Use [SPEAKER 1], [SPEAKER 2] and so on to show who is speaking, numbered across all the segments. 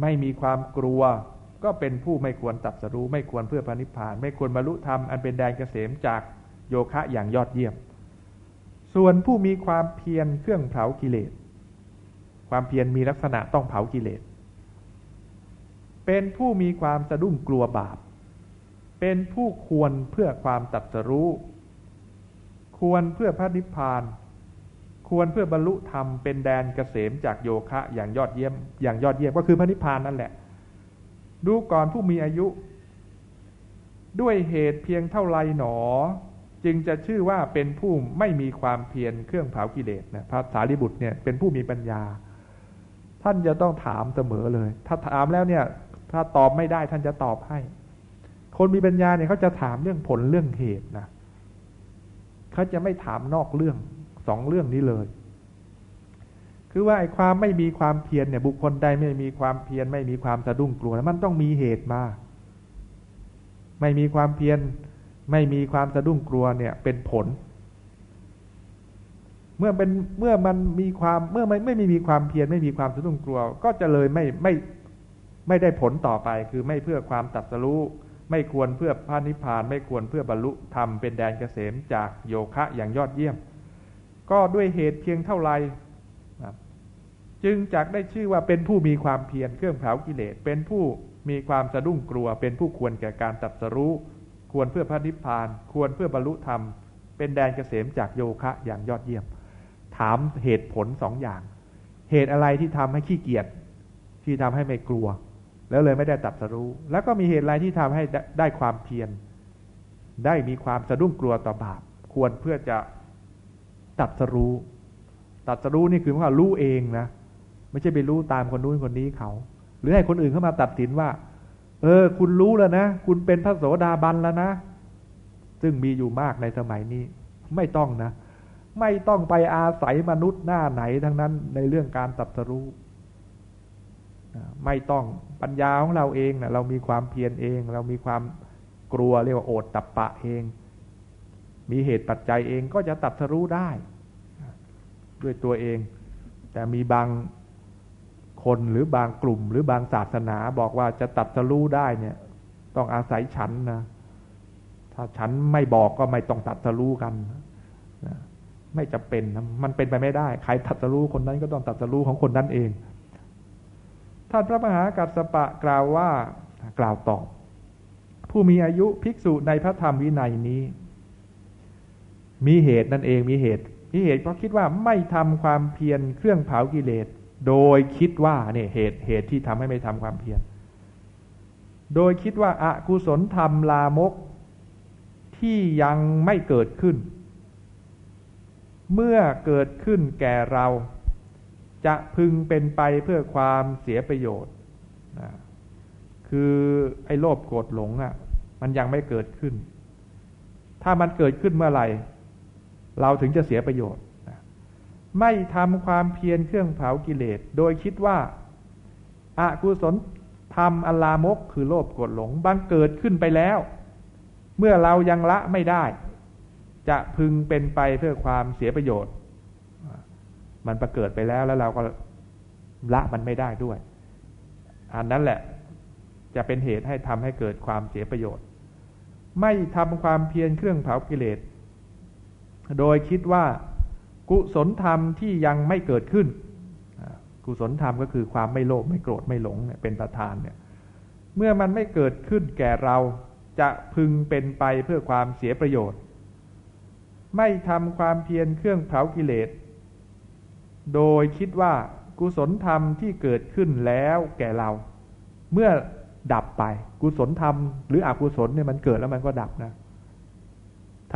[SPEAKER 1] ไม่มีความกลัว ก็เป็นผู้ไม่ควรตัดสรู้ ไม่ควรเพื่อพระนิพพาน ไม่ควรบรรลุธรรมอันเป็นแดนเกษมจากโยคะอย่างยอดเยี่ยม ส่วนผู้มีความเพียรเครื่องเผากิเลส ความเพียรมีลักษณะต้องเผากิเลส เป็นผู้มีความสะดุ้งกลัวบาป เป็นผู้ควรเพื่อความตัดสรู้ ควรเพื่อพระนิพพาน ควรเพื่อบรรลุธรรมเป็นแดนเกษมจากโยคะอย่างยอดเยี่ยมอย่างยอดเยี่ยมก็คือพระนิพพานนั่นแหละ ดูก่อนผู้มีอายุ ด้วยเหตุเพียงเท่าไรหนอ จึงจะชื่อว่าเป็นผู้ไม่มีความเพียรเครื่องเผากิเลสนะพระสารีบุตรเนี่ยเป็นผู้มีปัญญา ท่านจะต้องถามเสมอเลย ถ้าถามแล้วเนี่ย ถ้าตอบไม่ได้ท่านจะตอบให้ คนมีปัญญาเนี่ยเขาจะถามเรื่องผลเรื่องเหตุนะเขาจะไม่ถามนอกเรื่อง สองเรื่องนี้เลย คือว่าไอ้ความไม่มีความเพียรเนี่ย บุคคลใดไม่มีความเพียรไม่มีความสะดุ้งกลัวมันต้องมีเหตุมา ไม่มีความเพียรไม่มีความสะดุ้งกลัวเนี่ย เป็นผล เมื่อเป็นเมื่อมันมีความเมื่อไม่ไม่มีความเพียรไม่มีความสะดุ้งกลัว ก็จะเลยไม่ไม่ไม่ได้ผลต่อไป คือไม่เพื่อความตัดสู้ไม่ควรเพื่อพระนิพพาน ไม่ควรเพื่อบรรลุธรรมเป็นแดนเกษมจากโยคะอย่างยอดเยี่ยม ก็ด้วยเหตุเพียงเท่าไรจึงจักได้ชื่อว่าเป็นผู้มีความเพียรเครื่องเผากิเลส เป็นผู้มีความสะดุ้งกลัว เป็นผู้ควรแก่การตัดสรู้ ควรเพื่อพระนิพพาน ควรเพื่อบรรลุธรรม เป็นแดนเกษมจากโยคะอย่างยอดเยี่ยม ถามเหตุผลสองอย่าง เหตุอะไรที่ทำให้ขี้เกียจ ที่ทำให้ไม่กลัว แล้วเลยไม่ได้ตัดสรู้ แล้วก็มีเหตุอะไรที่ทำให้ได้ความเพียร ได้มีความสะดุ้งกลัวต่อบาป ควรเพื่อจะ ตัดสรู้ ตัดสรู้นี่คือว่ารู้เองนะไม่ใช่ไปรู้ตามคนนู้นคนนี้เขา หรือให้คนอื่นเข้ามาตัดสินว่า เออ คุณรู้แล้วนะ คุณเป็นพระโสดาบันแล้วนะ ซึ่งมีอยู่มากในสมัยนี้ ไม่ต้องนะ ไม่ต้องไปอาศัยมนุษย์หน้าไหนทั้งนั้นในเรื่องการตัดสรู้ไม่ต้องปัญญาของเราเองนะเรามีความเพียรเอง เรามีความกลัวเรียกว่าโอดตับปะเอง มีเหตุปัจจัยเองก็จะตัดสรู้ได้ ด้วยตัวเอง แต่มีบางคนหรือบางกลุ่ม หรือบางศาสนาบอกว่าจะตัดสรู้ได้เนี่ย ต้องอาศัยฉันนะถ้าฉันไม่บอกก็ไม่ต้องตัดสรู้กันนะไม่จะเป็นมันเป็นไปไม่ได้ ใครตัดสรู้คนนั้นก็ต้องตัดสรู้ของคนนั้นเอง ท่านพระมหากัสปะกล่าวว่ากล่าวตอบผู้มีอายุภิกษุในพระธรรมวินัยนี้ มีเหตุนั่นเองมีเหตุ มีเหตุเพราะคิดว่าไม่ทำความเพียรเครื่องเผากิเลส โดยคิดว่าเนี่ยเหตุเหตุที่ทำให้ไม่ทำความเพียร โดยคิดว่าอากุศลธรรมลามกที่ยังไม่เกิดขึ้น เมื่อเกิดขึ้นแก่เรา จะพึงเป็นไปเพื่อความเสียประโยชน์นะคือไอ้โลภโกรธหลงอะ่ะ มันยังไม่เกิดขึ้น ถ้ามันเกิดขึ้นเมื่อไหร่ เราถึงจะเสียประโยชน์ ไม่ทำความเพียรเครื่องเผากิเลส โดยคิดว่าอากุศลทำอลามกคือโลภกดหลงบังเกิดขึ้นไปแล้ว เมื่อเรายังละไม่ได้ จะพึงเป็นไปเพื่อความเสียประโยชน์ มันประเกิดไปแล้วแล้วเราก็ละมันไม่ได้ด้วย อันนั้นแหละจะเป็นเหตุให้ทำให้เกิดความเสียประโยชน์ ไม่ทำความเพียรเครื่องเผากิเลส โดยคิดว่ากุศลธรรมที่ยังไม่เกิดขึ้น กุศลธรรมก็คือความไม่โลภไม่โกรธไม่หลงเป็นประธานเนี่ยเมื่อมันไม่เกิดขึ้นแก่เราจะพึงเป็นไปเพื่อความเสียประโยชน์ ไม่ทำความเพียรเครื่องเผากิเลส โดยคิดว่ากุศลธรรมที่เกิดขึ้นแล้วแก่เรา เมื่อดับไปกุศลธรรมหรืออกุศลเนี่ยมันเกิดแล้วมันก็ดับนะ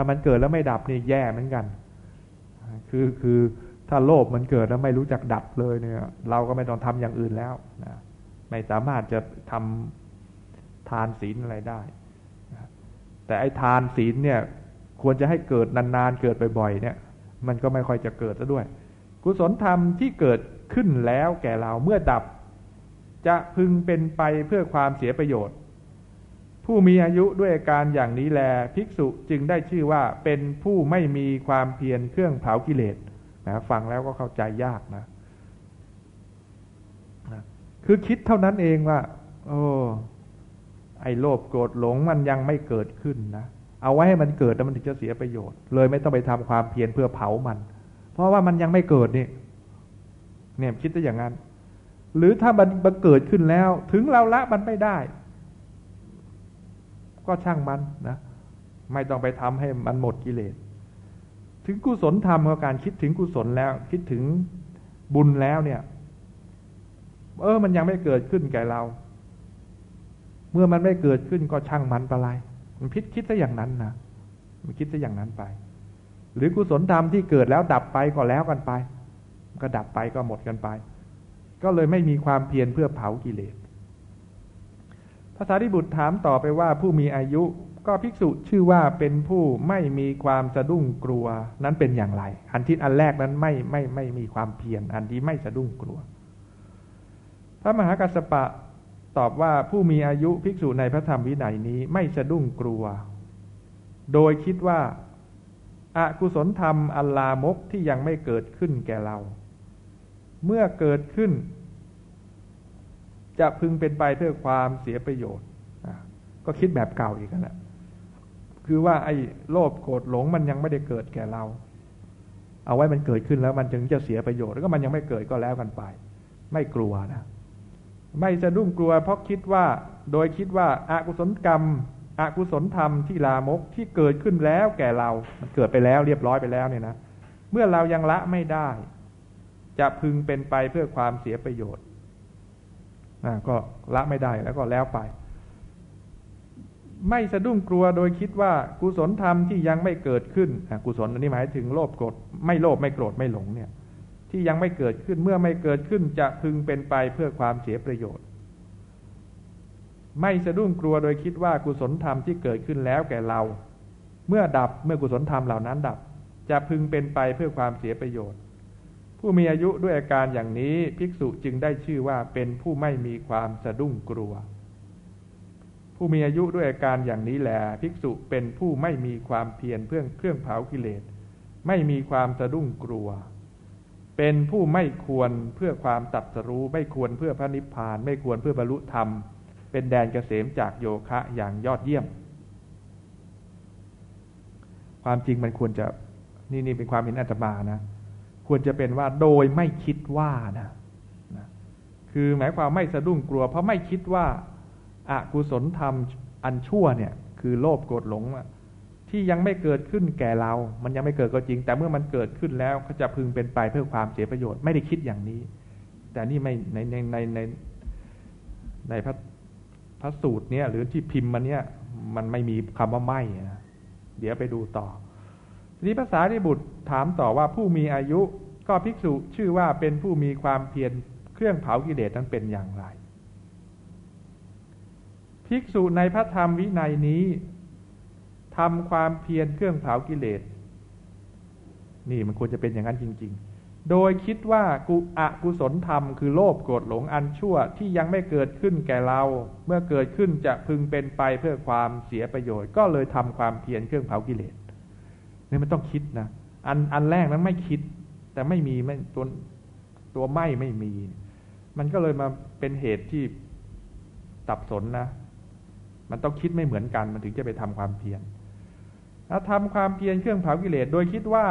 [SPEAKER 1] ถ้ามันเกิดแล้วไม่ดับนี่แย่เหมือนกัน คือคือถ้าโลภมันเกิดแล้วไม่รู้จักดับเลยเนี่ย เราก็ไม่ต้องทำอย่างอื่นแล้วนะไม่สามารถจะทำทานศีลอะไรได้นะแต่ไอ้ทานศีลเนี่ย ควรจะให้เกิดนานๆเกิดบ่อยๆเนี่ย มันก็ไม่ค่อยจะเกิดซะด้วย กุศลธรรมที่เกิดขึ้นแล้วแก่เราเมื่อดับ จะพึงเป็นไปเพื่อความเสียประโยชน์ ผู้มีอายุด้วยอาการอย่างนี้แล ภิกษุจึงได้ชื่อว่าเป็นผู้ไม่มีความเพียรเครื่องเผากิเลสนะฟังแล้วก็เข้าใจยากนะนะคือคิดเท่านั้นเองว่า โอ้ไอ้โลภโกรธหลงมันยังไม่เกิดขึ้นนะเอาไว้ให้มันเกิดแล้วมันถึงจะเสียประโยชน์ เลยไม่ต้องไปทำความเพียรเพื่อเผามัน เพราะว่ามันยังไม่เกิดนี่เนี่ยคิดได้อย่างนั้น หรือถ้ามันเกิดขึ้นแล้ว ถึงเราละมันไม่ได้ ก็ช่างมันนะไม่ต้องไปทำให้มันหมดกิเลส ถึงกุศลธรรมกับการคิดถึงกุศลแล้ว คิดถึงบุญแล้วเนี่ย เออ มันยังไม่เกิดขึ้นแก่เรา เมื่อมันไม่เกิดขึ้นก็ช่างมันไปไรมันคิดคิดซะอย่างนั้นนะมันคิดซะอย่างนั้นไป หรือกุศลธรรมที่เกิดแล้วดับไปก็แล้วกันไป ก็ดับไปก็หมดกันไป ก็เลยไม่มีความเพียรเพื่อเผากิเลส ภาษาที่บุตรถามต่อไปว่าผู้มีอายุก็ภิกษุชื่อว่าเป็นผู้ไม่มีความสะดุ้งกลัวนั้นเป็นอย่างไร อันที่อันแรกนั้นไม่ไม่ไม่มีความเพียรอันที่ไม่สะดุ้งกลัว พระมหากัสปะตอบว่าผู้มีอายุภิกษุในพระธรรมวินัยนี้ไม่สะดุ้งกลัว โดยคิดว่าอากุศลธรรมอัลลามกที่ยังไม่เกิดขึ้นแก่เรา เมื่อเกิดขึ้น จะพึงเป็นไปเพื่อความเสียประโยชน์ ก็คิดแบบเก่าอีกแล้วคือว่าไอ้โลภโกรธหลงมันยังไม่ได้เกิดแก่เรา เอาไว้มันเกิดขึ้นแล้วมันจึงจะเสียประโยชน์ แล้วก็มันยังไม่เกิดก็แล้วกันไป ไม่กลัวนะ ไม่จะดุ้งกลัว เพราะคิดว่า โดยคิดว่าอากุศลกรรมอกุศลธรรมที่ลามกที่เกิดขึ้นแล้วแก่เรา มันเกิดไปแล้วเรียบร้อยไปแล้วเนี่ยนะ เมื่อเรายังละไม่ได้ จะพึงเป็นไปเพื่อความเสียประโยชน์ ก็ละไม่ได้แล้วก็แล้วไป ไม่สะดุ้งกลัวโดยคิดว่ากุศลธรรมที่ยังไม่เกิดขึ้นกุศลอันนี้หมายถึงโลภโกรธไม่โลภไม่โกรธไม่หลงเนี่ย ที่ยังไม่เกิดขึ้นเมื่อไม่เกิดขึ้นจะพึงเป็นไปเพื่อความเสียประโยชน์ ไม่สะดุ้งกลัวโดยคิดว่ากุศลธรรมที่เกิดขึ้นแล้วแก่เรา เมื่อดับเมื่อกุศลธรรมเหล่านั้นดับ จะพึงเป็นไปเพื่อความเสียประโยชน์ ผู้มีอายุด้วยอาการอย่างนี้ ภิกษุจึงได้ชื่อว่าเป็นผู้ไม่มีความสะดุ้งกลัว ผู้มีอายุด้วยอาการอย่างนี้แหละภิกษุเป็นผู้ไม่มีความเพียรเพื่อเครื่องเผากิเลส ไม่มีความสะดุ้งกลัว เป็นผู้ไม่ควรเพื่อความตัดสรู้ ไม่ควรเพื่อพระนิพพาน ไม่ควรเพื่อบรรลุธรรม เป็นแดนเกษมจากโยคะอย่างยอดเยี่ยม ความจริงมันควรจะนี่นี่เป็นความเห็นอาตมานะ ควรจะเป็นว่าโดยไม่คิดว่านะนะคือหมายความไม่สะดุ้งกลัว เพราะไม่คิดว่าอกุศลธรรมอันชั่วเนี่ย คือโลภโกรธหลงที่ยังไม่เกิดขึ้นแก่เรา มันยังไม่เกิดก็จริง แต่เมื่อมันเกิดขึ้นแล้วก็จะพึงเป็นไปเพื่อความเสียประโยชน์ไม่ได้คิดอย่างนี้ แต่นี่ไม่ในในในในในพระพระสูตรเนี่ย หรือที่พิมพ์มันเนี่ย มันไม่มีคำว่าไม่นะเดี๋ยวไปดูต่อ ทีนี้ภาษาที่บุตรถามต่อว่าผู้มีอายุก็ภิกษุชื่อว่าเป็นผู้มีความเพียรเครื่องเผากิเลสนั้นเป็นอย่างไร ภิกษุในพระธรรมวินัยนี้ทำความเพียรเครื่องเผากิเลส นี่มันควรจะเป็นอย่างนั้นจริง ๆ โดยคิดว่ากุอกุศลธรรมคือโลภโกรธหลงอันชั่วที่ยังไม่เกิดขึ้นแก่เรา เมื่อเกิดขึ้นจะพึงเป็นไปเพื่อความเสียประโยชน์ ก็เลยทำความเพียรเครื่องเผากิเลส นี่มันต้องคิดนะอันอันแรกนั้นไม่คิด แต่ไม่มีไม่ตัวตัวไม่ไม่มี มันก็เลยมาเป็นเหตุที่สับสนนะ มันต้องคิดไม่เหมือนกัน มันถึงจะไปทำความเพียรถ้าทำความเพียรเครื่องเผากิเลสโดยคิดว่า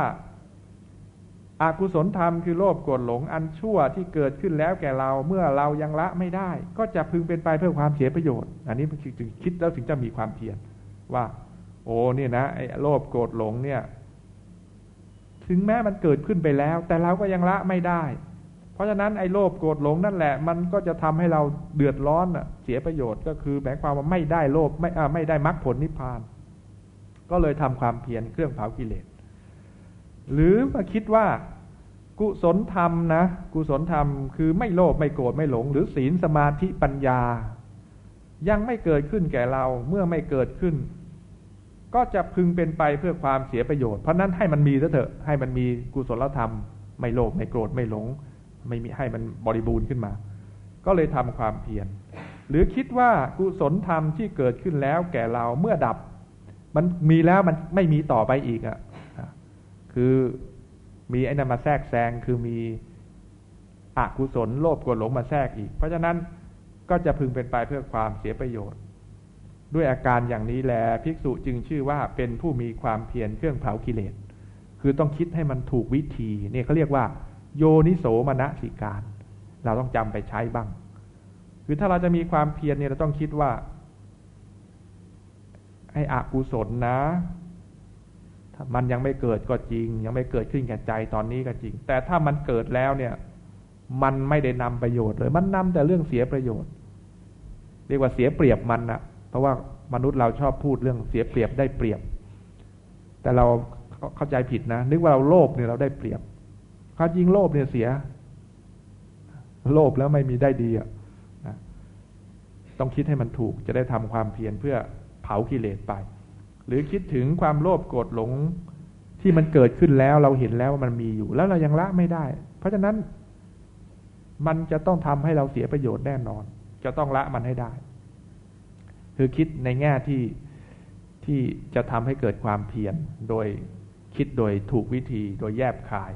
[SPEAKER 1] อากุศลธรรมคือโลภโกรธหลงอันชั่วที่เกิดขึ้นแล้วแก่เราเมื่อเรายังละไม่ได้ ก็จะพึงเป็นไปเพื่อความเสียประโยชน์ อันนี้จึงคิดแล้วถึงจะมีความเพียรว่า โอ้เนี่ยนะไอ้โลภโกรธหลงเนี่ย ถึงแม้มันเกิดขึ้นไปแล้ว แต่เราก็ยังละไม่ได้ เพราะฉะนั้นไอ้โลภโกรธหลงนั่นแหละ มันก็จะทำให้เราเดือดร้อนอะเสียประโยชน์ก็คือหมายความว่าไม่ได้โลภไม่ไม่ได้มรรคผลนิพพาน ก็เลยทำความเพียรเครื่องเผากิเลส หรือมาคิดว่ากุศลธรรมนะกุศลธรรมคือไม่โลภไม่โกรธไม่หลง หรือศีลสมาธิปัญญา ยังไม่เกิดขึ้นแก่เราเมื่อไม่เกิดขึ้น ก็จะพึงเป็นไปเพื่อความเสียประโยชน์ เพราะนั้นให้มันมีซะเถอะให้มันมีกุศลธรรม ไม่โลภไม่โกรธไม่หลง ไม่มีให้มันบริบูรณ์ขึ้นมา ก็เลยทำความเพียรหรือคิดว่ากุศลธรรมที่เกิดขึ้นแล้วแก่เราเมื่อดับ มันมีแล้วมันไม่มีต่อไปอีกอะ่ะคือมีไอ้นั่นมาแทรกแซงคือมีออกุศลโลภโกรธหลงมาแทรกอีก เพราะฉะนั้นก็จะพึงเป็นไปเพื่อความเสียประโยชน์ ด้วยอาการอย่างนี้แลภิกษุจึงชื่อว่าเป็นผู้มีความเพียรเครื่องเผากิเลส คือต้องคิดให้มันถูกวิธีเนี่ยเขาเรียกว่า โยนิโสมนสิการ เราต้องจำไปใช้บ้าง คือถ้าเราจะมีความเพียรเนี่ยเราต้องคิดว่าไอ้อกุศลนะมันยังไม่เกิดก็จริง ยังไม่เกิดขึ้นแก่ใจตอนนี้ก็จริง แต่ถ้ามันเกิดแล้วเนี่ย มันไม่ได้นำประโยชน์เลย มันนำแต่เรื่องเสียประโยชน์ เรียกว่าเสียเปรียบมันนะ เพราะว่ามนุษย์เราชอบพูดเรื่องเสียเปรียบได้เปรียบ แต่เราเข้าใจผิดนะ นึกว่าเราโลภเนี่ยเราได้เปรียบความจริงโลภเนี่ยเสีย โลภแล้วไม่มีได้ดีอะต้องคิดให้มันถูกจะได้ทำความเพียรเพื่อเผากิเลสไป หรือคิดถึงความโลภโกรธหลงที่มันเกิดขึ้นแล้วเราเห็นแล้วว่ามันมีอยู่ แล้วเรายังละไม่ได้ เพราะฉะนั้นมันจะต้องทำให้เราเสียประโยชน์แน่นอน จะต้องละมันให้ได้ คือคิดในแง่ที่ที่จะทำให้เกิดความเพียรโดยคิดโดยถูกวิธีโดยแยบคาย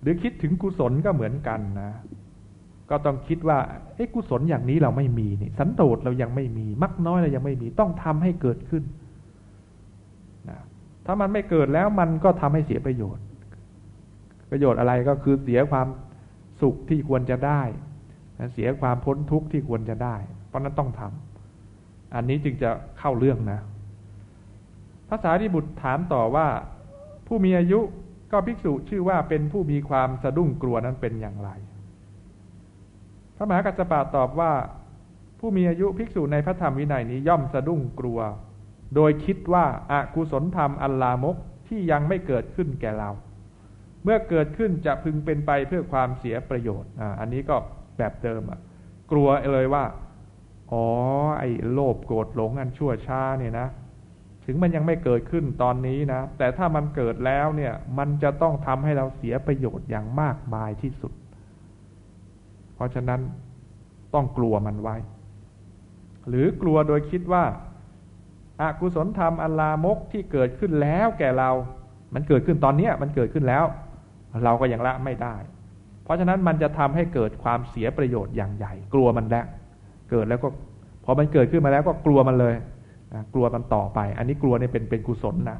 [SPEAKER 1] หรือคิดถึงกุศลก็เหมือนกันนะ ก็ต้องคิดว่าเอ้กุศลอย่างนี้เราไม่มีนี่ สันโดษเรายังไม่มีมักน้อยเรายังไม่มีต้องทำให้เกิดขึ้นนะถ้ามันไม่เกิดแล้วมันก็ทำให้เสียประโยชน์ ประโยชน์อะไรก็คือเสียความสุขที่ควรจะได้ เสียความพ้นทุกข์ที่ควรจะได้ เพราะนั้นต้องทำ อันนี้จึงจะเข้าเรื่องนะภาษาที่บุตรถามต่อว่า ผู้มีอายุก็ภิกษุชื่อว่าเป็นผู้มีความสะดุ้งกลัวนั้นเป็นอย่างไร พระมหากัสสปะตอบว่า ผู้มีอายุภิกษุในพระธรรมวินัยนี้ย่อมสะดุ้งกลัว โดยคิดว่าอากุศลธรรมอัลลามกที่ยังไม่เกิดขึ้นแก่เรา เมื่อเกิดขึ้นจะพึงเป็นไปเพื่อความเสียประโยชน์อ่าอันนี้ก็แบบเดิมอะ กลัวเลยว่า อ๋อ ไอ้โลภโกรธหลงอันชั่วช้าเนี่ยนะ ถึงมันยังไม่เกิดขึ้นตอนนี้นะ แต่ถ้ามันเกิดแล้วเนี่ย มันจะต้องทำให้เราเสียประโยชน์อย่างมากมายที่สุด เพราะฉะนั้นต้องกลัวมันไว้ หรือกลัวโดยคิดว่าอกุศลธรรมอลามกที่เกิดขึ้นแล้วแก่เรา มันเกิดขึ้นตอนนี้มันเกิดขึ้นแล้ว เราก็ยังละไม่ได้ เพราะฉะนั้นมันจะทำให้เกิดความเสียประโยชน์อย่างใหญ่ กลัวมันแล้ว เกิดแล้วก็พอมันเกิดขึ้นมาแล้วก็กลัวมันเลยนะกลัวมันต่อไป อันนี้กลัวเนี่ยเป็นเป็นกุศลนะ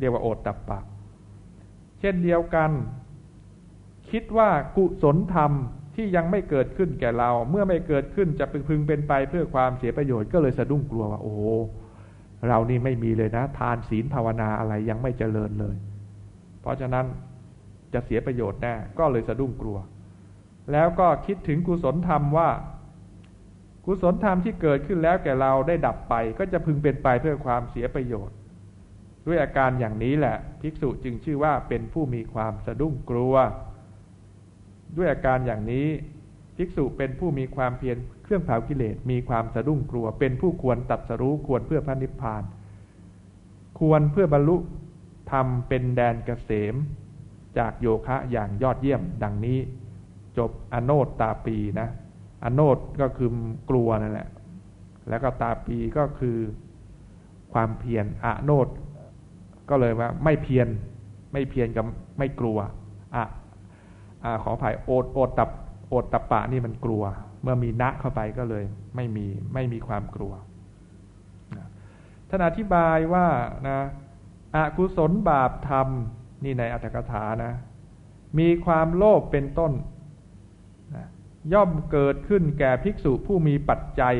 [SPEAKER 1] เรียกว่าโอดตับปะเช่นเดียวกัน คิดว่ากุศลธรรมที่ยังไม่เกิดขึ้นแก่เรา เมื่อไม่เกิดขึ้นจะพึงเป็นไปเพื่อความเสียประโยชน์ก็เลยสะดุ้งกลัวว่า โอ้เรานี่ไม่มีเลยนะ ทานศีลภาวนาอะไรยังไม่เจริญเลย เพราะฉะนั้นจะเสียประโยชน์แน่ก็เลยสะดุ้งกลัว แล้วก็คิดถึงกุศลธรรมว่า กุศลธรรมที่เกิดขึ้นแล้วแก่เราได้ดับไป ก็จะพึงเป็นไปเพื่อความเสียประโยชน์ ด้วยอาการอย่างนี้แหละ ภิกษุจึงชื่อว่าเป็นผู้มีความสะดุ้งกลัว ด้วยอาการอย่างนี้ ภิกษุเป็นผู้มีความเพียรเครื่องเผากิเลสมีความสะดุ้งกลัว เป็นผู้ควรตัดสรู้ควรเพื่อพระนิพพาน ควรเพื่อบรรลุทำเป็นแดนเกษม จากโยคะอย่างยอดเยี่ยมดังนี้ จบอโนตตาปีนะ อโนตก็คือกลัวนั่นแหละ แล้วก็ตาปีก็คือความเพียรอโนตก็เลยว่า ไม่เพียรไม่เพียรกับไม่กลัวอะขออภัยโอดโอดตับโอดตะปะนี่มันกลัว เมื่อมีนะเข้าไปก็เลย ไม่มีไม่มีความกลัวท่านอธิบายว่านะอกุศลบาปธรรมนี่ในอัตถกถานะ มีความโลภเป็นต้น ย่อมเกิดขึ้นแก่ภิกษุผู้มีปัจจัย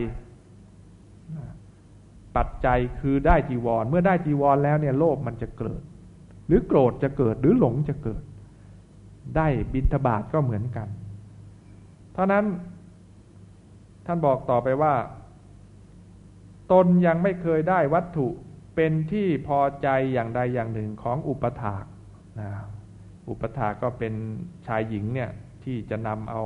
[SPEAKER 1] ปัจจัยคือได้จีวร เมื่อได้จีวรแล้วเนี่ยโลภมันจะเกิด หรือโกรธจะเกิดหรือหลงจะเกิด ได้บินทบาทก็เหมือนกันเท่านั้นท่านบอกต่อไปว่า ตนยังไม่เคยได้วัตถุเป็นที่พอใจอย่างใดอย่างหนึ่งของอุปถากนะอุปถากก็เป็นชายหญิงเนี่ยที่จะนำเอา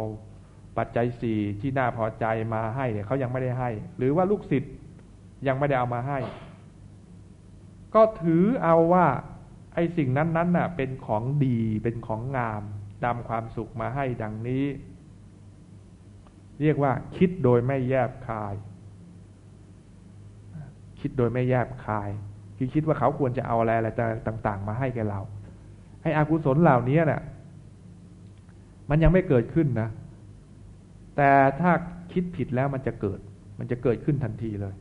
[SPEAKER 1] ปัจจัยสี่ที่น่าพอใจมาให้เนี่ยเขายังไม่ได้ให้ หรือว่าลูกศิษย์ยังไม่ได้เอามาให้ ก็ถือเอาว่า ไอ้สิ่งนั้นๆน่ะ เป็นของดีเป็นของงามนำความสุขมาให้ดังนี้ เรียกว่า คิดโดยไม่แยบคาย คิดโดยไม่แยบคาย คือคิดว่าเขาควรจะเอาอะไรอะไรต่าง ๆ มาให้แกเรา ให้อากุศลเหล่านี้เนะ่ยมันยังไม่เกิดขึ้นนะ แต่ถ้าคิดผิดแล้วมันจะเกิด มันจะเกิดขึ้นทันทีเลย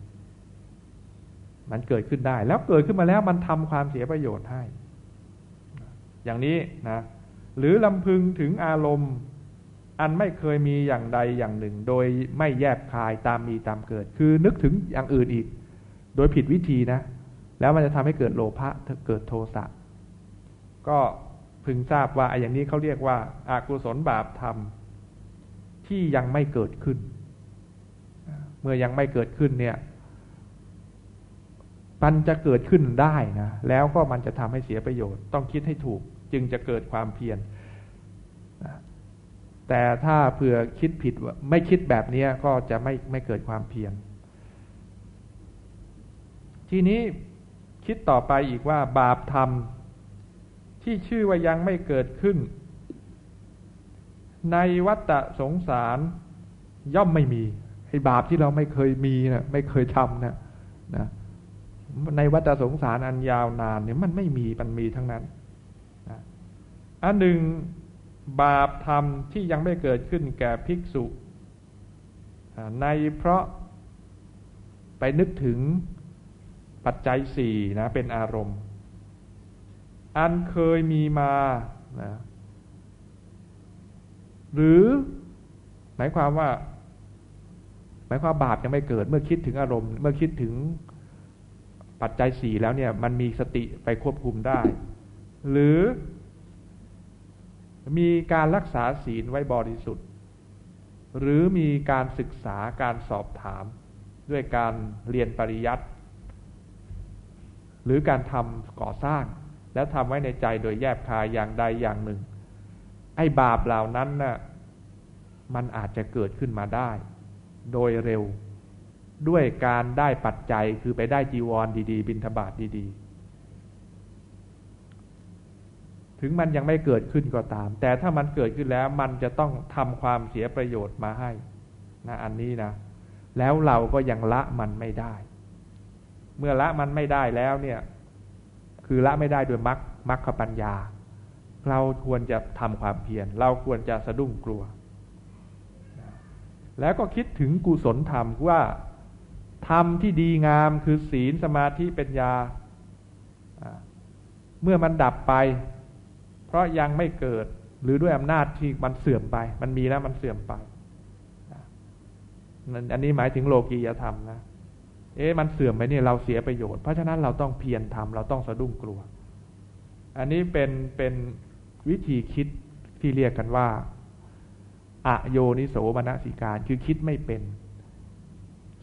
[SPEAKER 1] มันเกิดขึ้นได้ แล้วเกิดขึ้นมาแล้วมันทำความเสียประโยชน์ให้ อย่างนี้นะหรือลำพึงถึงอารมณ์อันไม่เคยมีอย่างใดอย่างหนึ่ง โดยไม่แยบคายตามมีตามเกิด คือนึกถึงอย่างอื่นอีก โดยผิดวิธีนะ แล้วมันจะทำให้เกิดโลภะเกิดโทสะก็พึงทราบว่าอย่างนี้เขาเรียกว่าอากุศลบาปธรรม ที่ยังไม่เกิดขึ้น เมื่อยังไม่เกิดขึ้นเนี่ย มันจะเกิดขึ้นได้นะ แล้วก็มันจะทำให้เสียประโยชน์ ต้องคิดให้ถูก จึงจะเกิดความเพียรแต่ถ้าเผื่อคิดผิดไม่คิดแบบนี้ก็จะไม่ไม่เกิดความเพียรทีนี้คิดต่อไปอีกว่าบาปธรรมที่ชื่อว่ายังไม่เกิดขึ้น ในวัฏสงสารย่อมไม่มีไอ้บาปที่เราไม่เคยมีนะไม่เคยทำนะนะในวัฏสงสารอันยาวนานเนี่ยมันไม่มีมันมีทั้งนั้นนะอันหนึ่งบาปธรรมที่ยังไม่เกิดขึ้นแก่ภิกษุ ในเพราะไปนึกถึงปัจจัยสี่นะเป็นอารมณ์ อันเคยมีมานะ หรือหมายความว่า หมายความบาปยังไม่เกิด เมื่อคิดถึงอารมณ์ เมื่อคิดถึงปัจจัยสี่แล้วเนี่ยมันมีสติไปควบคุมได้ หรือมีการรักษาศีลไว้บริสุทธิ์ หรือมีการศึกษาการสอบถาม ด้วยการเรียนปริยัติหรือการทำก่อสร้าง แล้วทำไว้ในใจโดยแยบคายอย่างใดอย่างหนึ่ง ไอ้บาปเหล่านั้นนะ่ะมันอาจจะเกิดขึ้นมาได้ โดยเร็วด้วยการได้ปัจจัยคือไปได้จีวรดี ๆ บินทบาทดี ๆ ถึงมันยังไม่เกิดขึ้นก็ตาม แต่ถ้ามันเกิดขึ้นแล้วมันจะต้องทำความเสียประโยชน์มาให้นะอันนี้นะ แล้วเราก็ยังละมันไม่ได้ เมื่อละมันไม่ได้แล้วเนี่ย คือละไม่ได้โดยมรรคมรรคปัญญา เราควรจะทำความเพียรเราควรจะสะดุ้งกลัว แล้วก็คิดถึงกุศลธรรมว่าธรรมที่ดีงามคือศีลสมาธิปัญญา เมื่อมันดับไป เพราะยังไม่เกิดหรือด้วยอำนาจที่มันเสื่อมไป มันมีแล้วมันเสื่อมไป อันนี้หมายถึงโลกียธรรมนะ เอ๊ะมันเสื่อมไปเนี่ยเราเสียประโยชน์ เพราะฉะนั้นเราต้องเพียรทำเราต้องสะดุ้งกลัว อันนี้เป็นเป็น วิธีคิดที่เรียกกันว่าอโยนิโสมนสิการ คือคิดไม่เป็น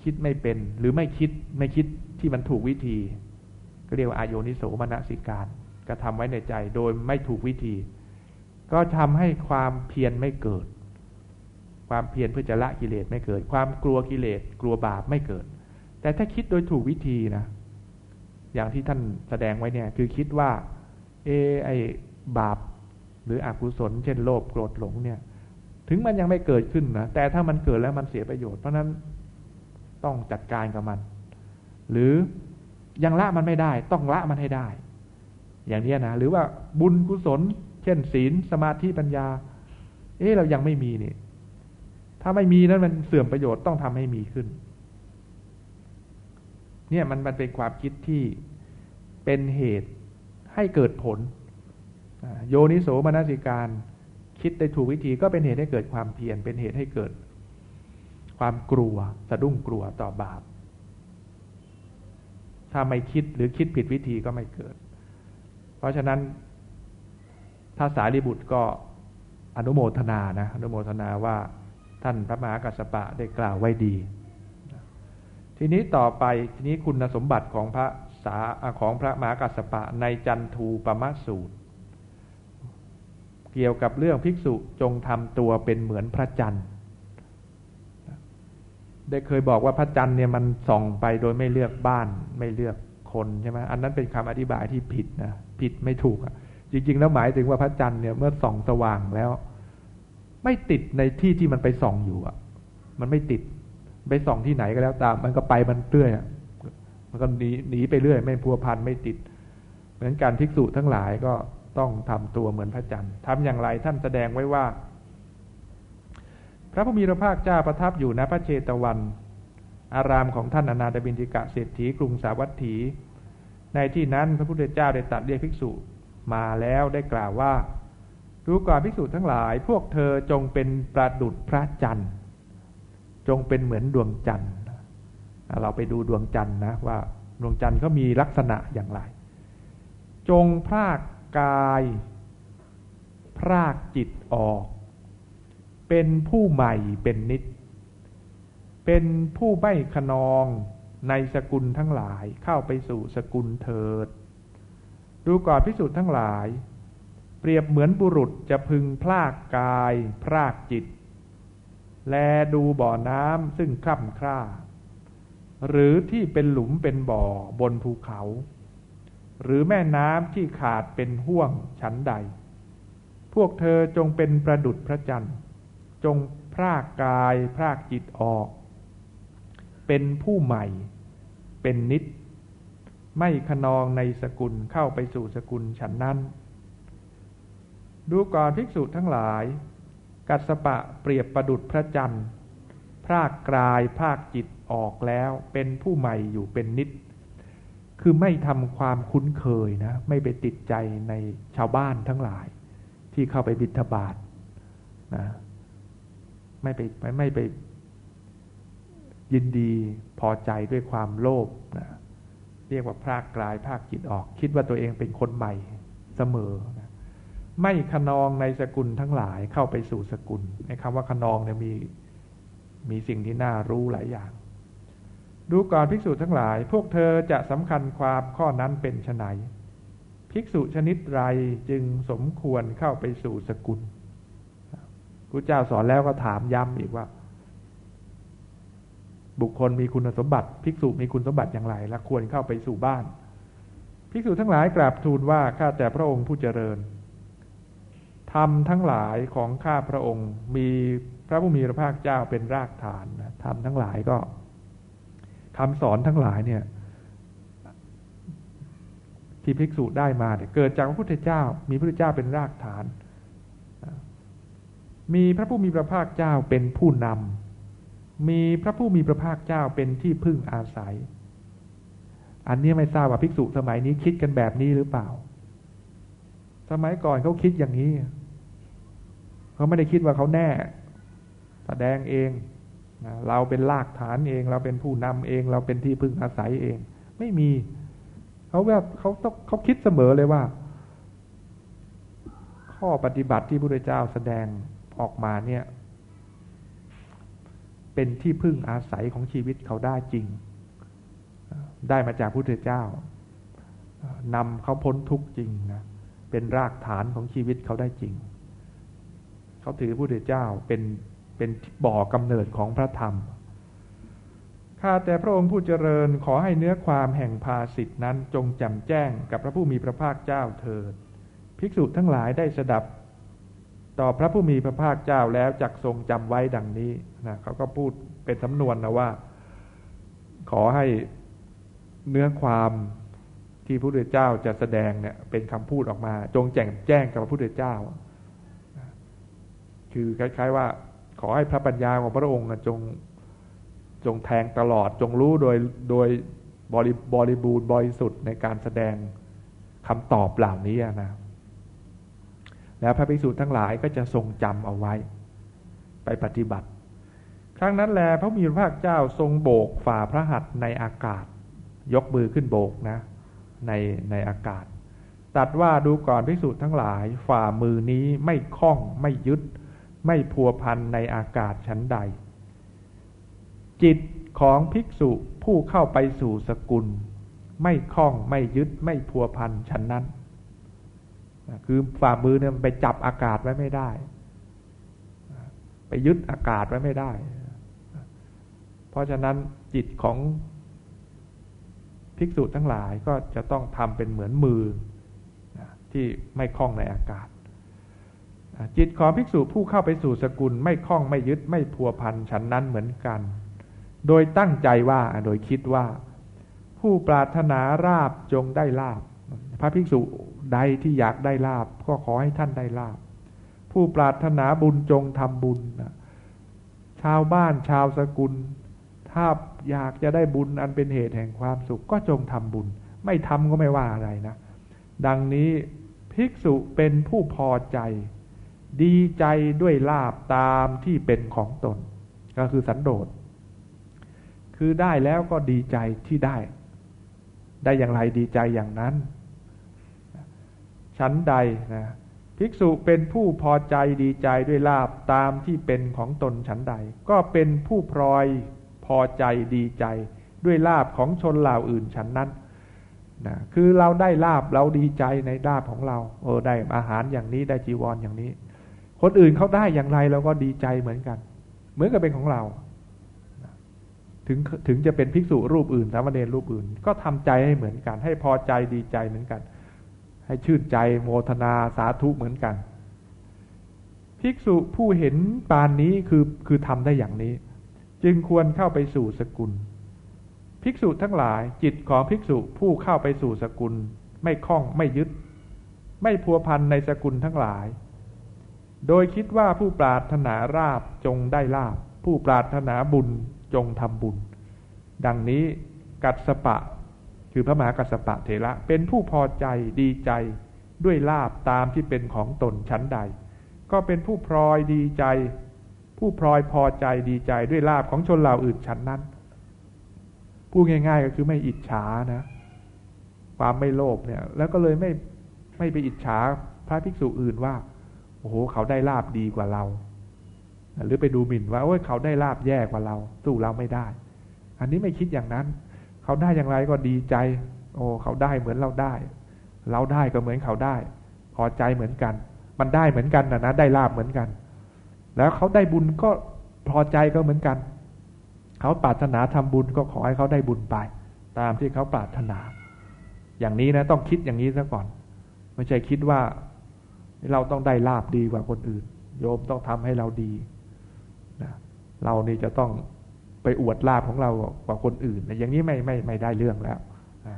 [SPEAKER 1] คิดไม่เป็น หรือไม่คิดไม่คิดที่มันถูกวิธี ก็เรียกว่าอโยนิโสมนสิการกระทำไว้ในใจโดยไม่ถูกวิธี ก็ทำให้ความเพียรไม่เกิด ความเพียรเพื่อจะละกิเลสไม่เกิด ความกลัวกิเลสกลัวบาปไม่เกิด แต่ถ้าคิดโดยถูกวิธีนะ อย่างที่ท่านแสดงไว้เนี่ย คือคิดว่า เอไอบาป หรืออกุศล เช่นโลภโกรธหลงเนี่ย ถึงมันยังไม่เกิดขึ้นนะแต่ถ้ามันเกิดแล้วมันเสียประโยชน์เพราะนั้นต้องจัดการกับมัน หรือยังละมันไม่ได้ ต้องละมันให้ได้ อย่างนี้นะหรือว่าบุญกุศล เช่น ศีลสมาธิปัญญา เอ๊เรายังไม่มีนี่ถ้าไม่มีนั้นมันเสื่อมประโยชน์ต้องทำให้มีขึ้น เนี่ยมันมันเป็นความคิดที่เป็นเหตุให้เกิดผล โยนิโสมนสิการคิดได้ถูกวิธีก็เป็นเหตุให้เกิดความเพียรเป็นเหตุให้เกิด ความกลัวสะดุ้งกลัวต่อบาป ถ้าไม่คิดหรือคิดผิดวิธีก็ไม่เกิด เพราะฉะนั้นถ้าสารีบุตรก็อนุโมทนานะอนุโมทนาว่าท่านพระมหากัสสปะได้กล่าวไว้ดี ทีนี้ต่อไปทีนี้คุณสมบัติของพระสาของพระมหากัสสปะในจันทูปมะสูตร เกี่ยวกับเรื่องภิกษุจงทำตัวเป็นเหมือนพระจันทร์ได้เคยบอกว่าพระจันทร์เนี่ยมันส่องไปโดยไม่เลือกบ้านไม่เลือกคนใช่ไหมอันนั้นเป็นคำอธิบายที่ผิดนะผิดไม่ถูกอะ จริง ๆ แล้วหมายถึงว่าพระจันทร์เนี่ยเมื่อส่องสว่างแล้ว ไม่ติดในที่ที่มันไปส่องอยู่อะ มันไม่ติดไปส่องที่ไหนก็แล้วตาม มันก็ไปมันเรื่อยมันก็หนีหนีไปเรื่อย ไม่พัวพันไม่ติด เหมือนการภิกษุทั้งหลายก็ ต้องทำตัวเหมือนพระจันทร์ทำอย่างไรท่านแสดงไว้ว่า พระผู้มีพระภาคเจ้าประทับอยู่ณพระเชตวัน อารามของท่านอนาถบินติกะเศรษฐีกรุงสาวัตถี ในที่นั้นพระพุทธเจ้าได้ตัดเรียกภิกษุมาแล้วได้กล่าวว่าดูก่อนภิกษุทั้งหลาย พวกเธอจงเป็นประดุจพระจันทร์ จงเป็นเหมือนดวงจันทร์ เราไปดูดวงจันทร์นะว่าดวงจันทร์เขามีลักษณะอย่างไร จงพราก กาย พรากจิตออก เป็นผู้ใหม่เป็นนิด เป็นผู้ไม่ขนองในสกุลทั้งหลายเข้าไปสู่สกุลเถิด ดูก่อนพิสูจน์ทั้งหลาย เปรียบเหมือนบุรุษจะพึงพลากกาย พรากจิต แลดูบ่อน้ำซึ่งคล่ำคร่า หรือที่เป็นหลุมเป็นบ่อบนภูเขา หรือแม่น้ำที่ขาดเป็นห่วงชั้นใด พวกเธอจงเป็นประดุดพระจันทร์ จงพรากกายพรากจิตออก เป็นผู้ใหม่ เป็นนิด ไม่ขนองในสกุลเข้าไปสู่สกุลฉันนั้น ดูก่อนภิกษุทั้งหลาย กัสปะเปรียบประดุดพระจันทร์ พรากกายพรากจิตออกแล้ว เป็นผู้ใหม่อยู่เป็นนิด คือไม่ทำความคุ้นเคยนะ ไม่ไปติดใจในชาวบ้านทั้งหลาย ที่เข้าไปบิณฑบาตนะไม่ไปไม่ไปยินดีพอใจด้วยความโลภนะเรียกว่าพรากกลายภาคจิตออก คิดว่าตัวเองเป็นคนใหม่เสมอนะไม่ขนองในสกุลทั้งหลายเข้าไปสู่สกุลในคำว่าขนองเนี่ยมีมีสิ่งที่น่ารู้หลายอย่าง ดูก่อนภิกษุทั้งหลาย พวกเธอจะสำคัญความข้อนั้นเป็นไนภิกษุชนิดไรจึงสมควรเข้าไปสู่สกุลพระเจ้าสอนแล้วก็ถามย้ำอีกว่า บุคคลมีคุณสมบัติ ภิกษุมีคุณสมบัติอย่างไร และควรเข้าไปสู่บ้าน ภิกษุทั้งหลายกราบทูลว่าข้าแต่พระองค์ผู้เจริญธรรมทั้งหลายของข้าพระองค์มีพระผู้มีพระภาคเจ้าเป็นรากฐานธรรมทั้งหลายก็ คำสอนทั้งหลายเนี่ย ที่ภิกษุได้มาเนี่ยเกิดจากพระพุทธเจ้า มีพระพุทธเจ้าเป็นรากฐาน มีพระผู้มีพระภาคเจ้าเป็นผู้นำมีพระผู้มีพระภาคเจ้าเป็นที่พึ่งอาศัย อันนี้ไม่ทราบว่าภิกษุสมัยนี้คิดกันแบบนี้หรือเปล่า สมัยก่อนเขาคิดอย่างนี้เขาไม่ได้คิดว่าเขาแน่ แสดงเอง เราเป็นรากฐานเอง เราเป็นผู้นำเอง เราเป็นที่พึ่งอาศัยเอง ไม่มี เขาแบบเขาต้องเขาคิดเสมอเลยว่า ข้อปฏิบัติที่พระเจ้าแสดงออกมาเนี่ย เป็นที่พึ่งอาศัยของชีวิตเขาได้จริง ได้มาจากพระพุทธเจ้านำเขาพ้นทุกข์จริงนะเป็นรากฐานของชีวิตเขาได้จริง เขาถือพระพุทธเจ้าเป็น เป็นบ่อกำเนิดของพระธรรม ข้าแต่พระองค์ผู้เจริญขอให้เนื้อความแห่งภาสิทธินั้นจงจำแจ้งกับพระผู้มีพระภาคเจ้าเถิด ภิกษุทั้งหลายได้สดับ ต่อพระผู้มีพระภาคเจ้าแล้วจักทรงจำไว้ดังนี้นะเขาก็พูดเป็นสำนวนนะว่า ขอให้เนื้อความที่พระพุทธเจ้าจะแสดงเนี่ยเป็นคำพูดออกมา จงแจ้งแจ้งกับพระพุทธเจ้า คือคล้าย ๆ ว่า ขอให้พระปัญญาของพระองค์จงจงแทงตลอดจงรู้โดยโดยบริบริบูรณ์บริสุทธิ์ในการแสดงคำตอบเหล่านี้นะแล้วพระภิกษุทั้งหลายก็จะทรงจำเอาไว้ ไปปฏิบัติ ครั้งนั้นแลพระมีพระภาคเจ้าทรงโบกฝ่าพระหัตถ์ในอากาศ ยกมือขึ้นโบกนะ ในในอากาศ ตัดว่าดูก่อนภิกษุทั้งหลาย ฝ่ามือนี้ไม่คล้องไม่ยึด ไม่พัวพันในอากาศชั้นใด จิตของภิกษุผู้เข้าไปสู่สกุล ไม่คล้องไม่ยึดไม่พัวพันชั้นนั้น คือฝ่ามือเนี่ยไปจับอากาศไว้ไม่ได้ ไปยึดอากาศไว้ไม่ได้ เพราะฉะนั้นจิตของภิกษุทั้งหลายก็จะต้องทำเป็นเหมือนมือที่ไม่คล้องในอากาศ จิตของภิกษุผู้เข้าไปสู่สกุลไม่คล้องไม่ยึดไม่พัวพันฉันนั้นเหมือนกัน โดยตั้งใจว่าโดยคิดว่า ผู้ปรารถนาราบจงได้ลาบ พระภิกษุใดที่อยากได้ลาบก็ขอให้ท่านได้ลาบ ผู้ปรารถนาบุญจงทำบุญ ชาวบ้านชาวสกุล ถ้าอยากจะได้บุญอันเป็นเหตุแห่งความสุขก็จงทำบุญ ไม่ทำก็ไม่ว่าอะไรนะ ดังนี้ภิกษุเป็นผู้พอใจ ดีใจด้วยลาบตามที่เป็นของตน ก็คือสันโดษ คือได้แล้วก็ดีใจที่ได้ ได้อย่างไรดีใจอย่างนั้น ชั้นใดนะภิกษุเป็นผู้พอใจดีใจด้วยลาบตามที่เป็นของตนชั้นใด ก็เป็นผู้พลอยพอใจดีใจด้วยลาบของชนเหล่าอื่นชั้นนั้นนะคือเราได้ลาบเราดีใจในลาบของเรา เออได้อาหารอย่างนี้ได้จีวรออย่างนี้ คนอื่นเขาได้อย่างไรเราก็ดีใจเหมือนกัน เหมือนกับเป็นของเรา ถึงถึงจะเป็นภิกษุรูปอื่น สามเณรรูปอื่น ก็ทำใจให้เหมือนกัน ให้พอใจดีใจเหมือนกัน ให้ชื่นใจโมทนาสาธุเหมือนกัน ภิกษุผู้เห็นปานนี้คือคือทำได้อย่างนี้ จึงควรเข้าไปสู่สกุล ภิกษุทั้งหลายจิตของภิกษุผู้เข้าไปสู่สกุล ไม่คล้องไม่ยึด ไม่พัวพันในสกุลทั้งหลาย โดยคิดว่าผู้ปรารถนาราบจงได้ลาบ ผู้ปรารถนาบุญจงทำบุญ ดังนี้กัสปะ คือพระมหากัสปะเถระเป็นผู้พอใจดีใจด้วยลาบตามที่เป็นของตนชั้นใด ก็เป็นผู้พลอยดีใจ ผู้พลอยพอใจดีใจด้วยลาบของชนเหล่าอื่นชั้นนั้นพูดง่าย ๆ ก็คือไม่อิจฉานะ ความไม่โลภเนี่ย แล้วก็เลยไม่ไม่ไปอิจฉาพระภิกษุอื่นว่า อ้โหเขาได้ลาบดีกว่าเรา หรือไปดูหมิ่นว่าโอ้ยเขาได้ลาบแย่กว่าเรา สู้เราไม่ได้ อันนี้ไม่คิดอย่างนั้น เขาได้อย่างไรก็ดีใจ โอ้เขาได้เหมือนเราได้ เราได้ก็เหมือนเขาได้ พอใจเหมือนกัน มันได้เหมือนกันนะนะได้ลาบเหมือนกัน แล้วเขาได้บุญก็พอใจก็เหมือนกัน เขาปรารถนาทำบุญก็ขอให้เขาได้บุญไป ตามที่เขาปรารถนา อย่างนี้นะต้องคิดอย่างนี้ซะก่อนไม่ใช่คิดว่า เราต้องได้ลาบดีกว่าคนอื่น โยมต้องทำให้เราดีนะเรานี่จะต้องไปอวดลาบของเรากว่าคนอื่นนะอย่างนี้ไม่ไม่ไม่ได้เรื่องแล้วนะ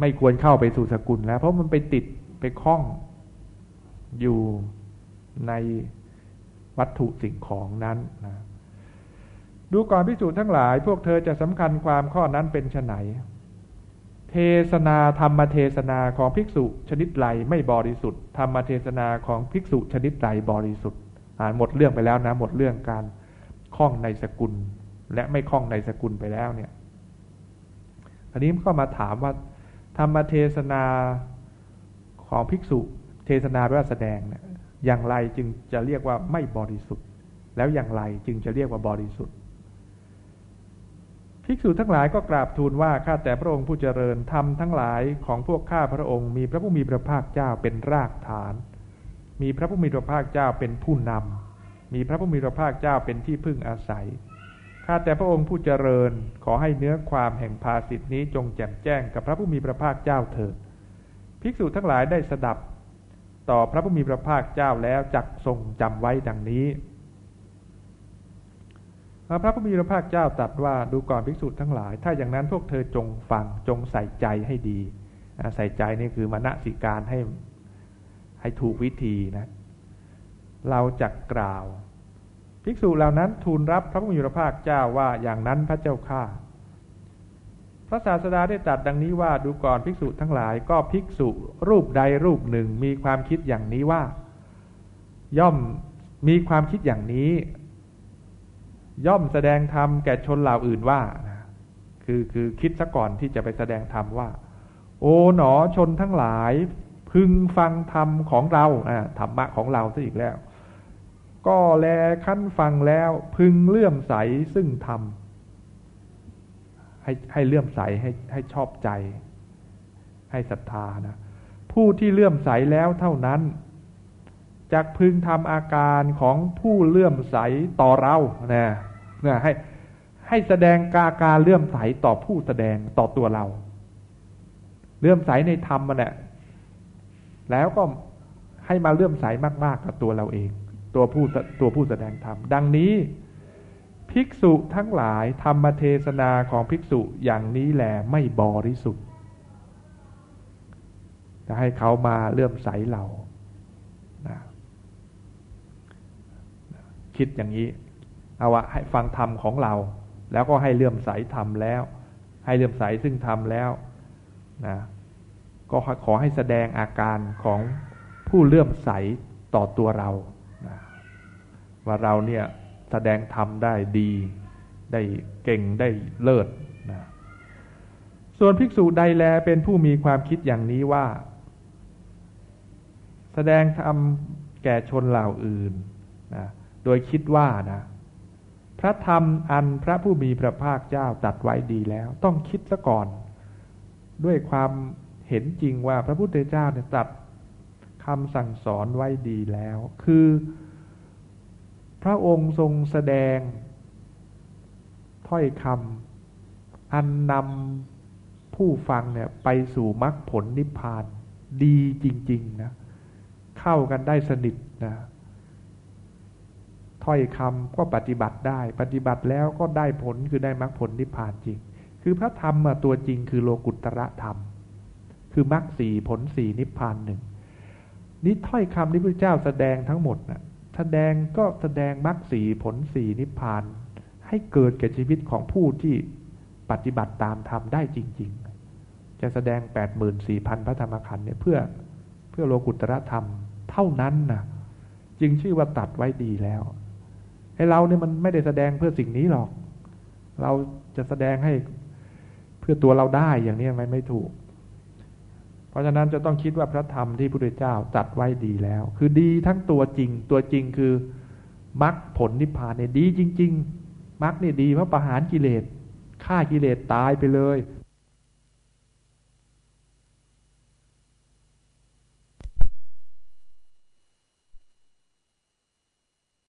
[SPEAKER 1] ไม่ควรเข้าไปสู่สกุลแล้ว เพราะมันไปติดไปคล้องอยู่ในวัตถุสิ่งของนั้นนะดูก่อนพิสูจน์ทั้งหลาย พวกเธอจะสำคัญความข้อนั้นเป็นไน เทศนาธรรมเทศนาของภิกษุชนิดไรไม่บริสุทธิ์ธรรมเทศนาของภิกษุชนิดไรบริสุทธิ์อ่านหมดเรื่องไปแล้วนะหมดเรื่องการคล้องในสกุล และไม่คล้องในสกุลไปแล้วเนี่ยอันนี้ก็มาถามว่าธรรมเทศนาของภิกษุเทศนาแปลว่าแสดงเนี่ยอย่างไรจึงจะเรียกว่าไม่บริสุทธิ์ แล้วอย่างไรจึงจะเรียกว่าบริสุทธิ์ ภิกษุทั้งหลายก็กราบทูลว่าข้าแต่พระองค์ผู้เจริญธรรมทั้งหลายของพวกข้าพระองค์ มีพระผู้มีพระภาคเจ้าเป็นรากฐาน มีพระผู้มีพระภาคเจ้าเป็นผู้นำมีพระผู้มีพระภาคเจ้าเป็นที่พึ่งอาศัยข้าแต่พระองค์ผู้เจริญขอให้เนื้อความแห่งภาสิทธินี้จงแจ่มแจ้งกับพระผู้มีพระภาคเจ้าเถิดภิกษุทั้งหลายได้สดับ ต่อพระผู้มีพระภาคเจ้าแล้วจักทรงจำไว้ดังนี้ พระผู้มีพระภาคเจ้าตรัสว่าดูก่อนภิกษุทั้งหลาย ถ้าอย่างนั้นพวกเธอจงฟังจงใส่ใจให้ดี ใส่ใจนี่คือมณสิการให้ให้ถูกวิธีนะ เราจะกล่าว ภิกษุเหล่านั้นทูลรับพระผู้มีพระภาคเจ้าว่าอย่างนั้นพระเจ้าข้าพระศาสดาได้ตรัสดังนี้ว่าดูก่อนภิกษุทั้งหลายก็ภิกษุรูปใดรูปหนึ่งมีความคิดอย่างนี้ว่า ย่อมมีความคิดอย่างนี้ ย่อมแสดงธรรมแก่ชนเหล่าอื่นว่าคือคือคิดซะก่อนที่จะไปแสดงธรรมว่า โอ๋หนอชนทั้งหลาย พึงฟังธรรมของเราธรรมะของเราซะอีกแล้ว ก็แลขั้นฟังแล้วพึงเลื่อมใสซึ่งธรรมให้ให้เลื่อมใสให้ให้ชอบใจ ให้ศรัทธานะผู้ที่เลื่อมใสแล้วเท่านั้น จักพึงทำอาการของผู้เลื่อมใสต่อเรานะเนี่ยให้ให้แสดงกาการเลื่อมใสต่อผู้แสดงต่อตัวเรา เลื่อมใสในธรรมมันเนี่ยแล้วก็ให้มาเลื่อมใสมากๆกับตัวเราเอง ตัวผู้ตัวผู้แสดงธรรมดังนี้ ภิกษุทั้งหลายธรรมเทศนาของภิกษุอย่างนี้แหละไม่บริสุทธิ์จะให้เขามาเลื่อมใสเรานะ คิดอย่างนี้ เอาวะให้ฟังธรรมของเรา แล้วก็ให้เลื่อมใสธรรมแล้ว ให้เลื่อมใสซึ่งธรรมแล้วนะก็ขอให้แสดงอาการของผู้เลื่อมใสต่อตัวเรานะว่าเราเนี่ยแสดงธรรมได้ดี ได้เก่งได้เลิศนะส่วนภิกษุใดแลเป็นผู้มีความคิดอย่างนี้ว่า แสดงธรรมแก่ชนเหล่าอื่นนะ โดยคิดว่านะ พระธรรมอันพระผู้มีพระภาคเจ้าตัดไว้ดีแล้ว ต้องคิดซะก่อน ด้วยความเห็นจริงว่าพระพุทธเจ้าเนี่ยตัดคำสั่งสอนไว้ดีแล้ว คือ พระองค์ทรงแสดง ถ้อยคำอันนำผู้ฟังเนี่ยไปสู่มรรคผลนิพพานดีจริง ๆ นะ เข้ากันได้สนิทนะ ถ้อยคำก็ปฏิบัติได้ ปฏิบัติแล้วก็ได้ผลคือได้มรรคผลนิพพานจริง คือพระธรรมตัวจริงคือโลกุตระธรรม คือมรรคสี่ผลสี่นิพพานหนึ่งนี้ถ้อยคำที่พระเจ้าแสดงทั้งหมดนะแสดงก็แสดงมรรคสี่ผลสี่นิพพาน ให้เกิดแก่ชีวิตของผู้ที่ปฏิบัติตามธรรมได้จริง ๆ จะแสดงแปดหมื่นสี่พันพระธรรมขันธ์เนี่ยเพื่อเพื่อโลกุตระธรรมเท่านั้นน่ะ จึงชื่อว่าตัดไว้ดีแล้ว ไอ้เราเนี่ยมันไม่ได้แสดงเพื่อสิ่งนี้หรอก เราจะแสดงให้เพื่อตัวเราได้อย่างนี้มันไม่ถูก เพราะฉะนั้นจะต้องคิดว่าพระธรรมที่พระพุทธเจ้าจัดไว้ดีแล้ว คือดีทั้งตัวจริง ตัวจริงคือมรรคผลนิพพานเนี่ยดีจริง ๆมรรคนี่ดีเพราะประหารกิเลสฆ่ากิเลสตายไปเลย